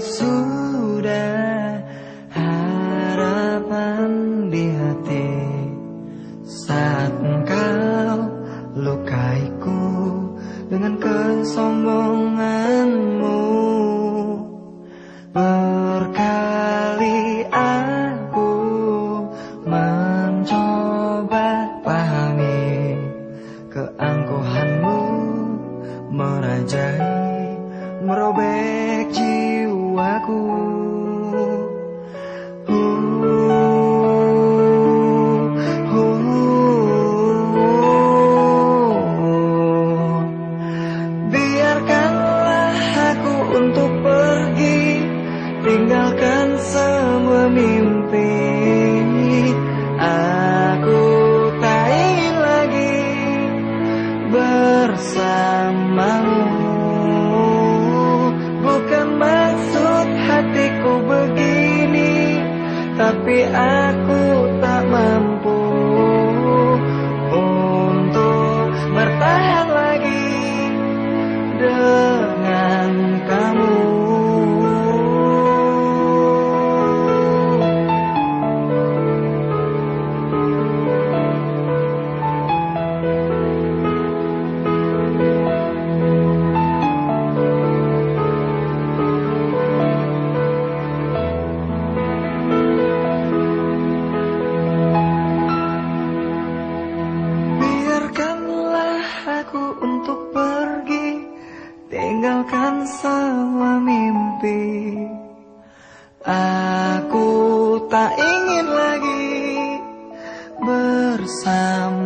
sudah harapan di hati saat engkau Biarkanlah aku untuk pergi Tinggalkan semua I aku untuk pergi. Tinggalkan semua mimpi. Aku tak ingin lagi bersamamu